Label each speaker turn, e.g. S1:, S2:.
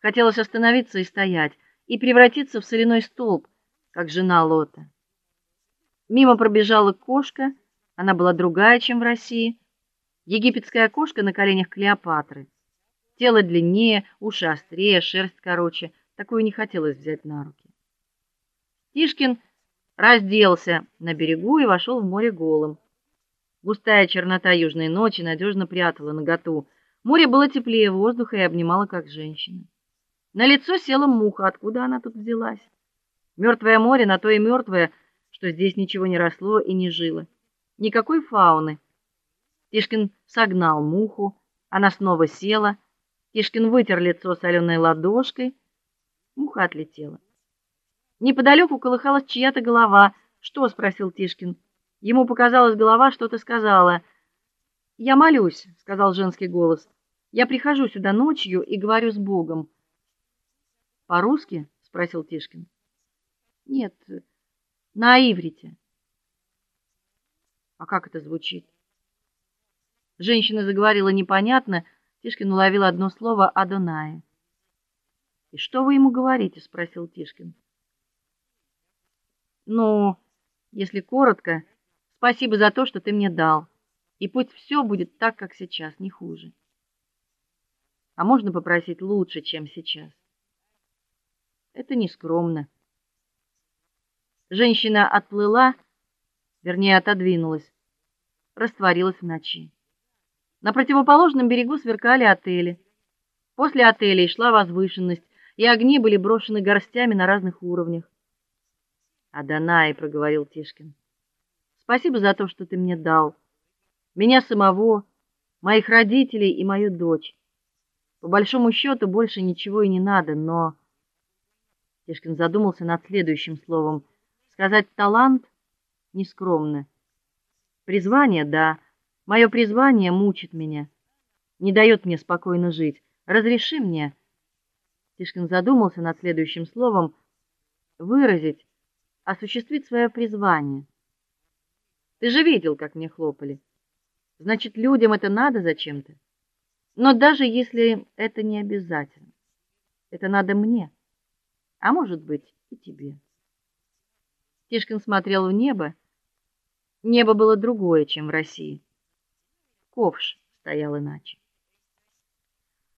S1: Хотелось остановиться и стоять, и превратиться в соляной столб, как жена Лота. Мимо пробежала кошка, она была другая, чем в России. Египетская кошка на коленях Клеопатры. Тело длиннее, уши острее, шерсть короче. Такую не хотелось взять на руки. Тишкин разделся на берегу и вошел в море голым. Густая чернота южной ночи надежно прятала наготу. Море было теплее воздуха и обнимало как женщина. На лицо села муха, откуда она тут взялась? Мертвое море на то и мертвое, что здесь ничего не росло и не жило. Никакой фауны. Тишкин согнал муху, она снова села. Тишкин вытер лицо соленой ладошкой. Муха отлетела. Неподалеку колыхалась чья-то голова. "Что?" спросил Тишкин. Ему показалось, голова что-то сказала. "Я молюсь", сказал женский голас. "Я прихожу сюда ночью и говорю с Богом". По-русски? спросил Тишкин. Нет, на иврите. А как это звучит? Женщина заговорила непонятно, Тишкин уловил одно слово Адонай. И что вы ему говорите, спросил Тишкин. Ну, если коротко, спасибо за то, что ты мне дал. И пусть все будет так, как сейчас, не хуже. А можно попросить лучше, чем сейчас. Это не скромно. Женщина отплыла, вернее, отодвинулась, растворилась в ночи. На противоположном берегу сверкали отели. После отелей шла возвышенность, и огни были брошены горстями на разных уровнях. "Адонай", проговорил Тишкин. "Спасибо за то, что ты мне дал. Меня самого, моих родителей и мою дочь. По большому счету больше ничего и не надо, но Тишкин задумался над следующим словом. Сказать талант нескромно. Призвание, да. Мое призвание мучит меня, не дает мне спокойно жить. Разреши мне. Тишкин задумался над следующим словом выразить, осуществить свое призвание. Ты же видел, как мне хлопали. Значит, людям это надо зачем-то. Но даже если это не обязательно, это надо мне а может быть, и тебе. Тишкин смотрел в небо. Небо было другое, чем в России. Ковш стоял иначе.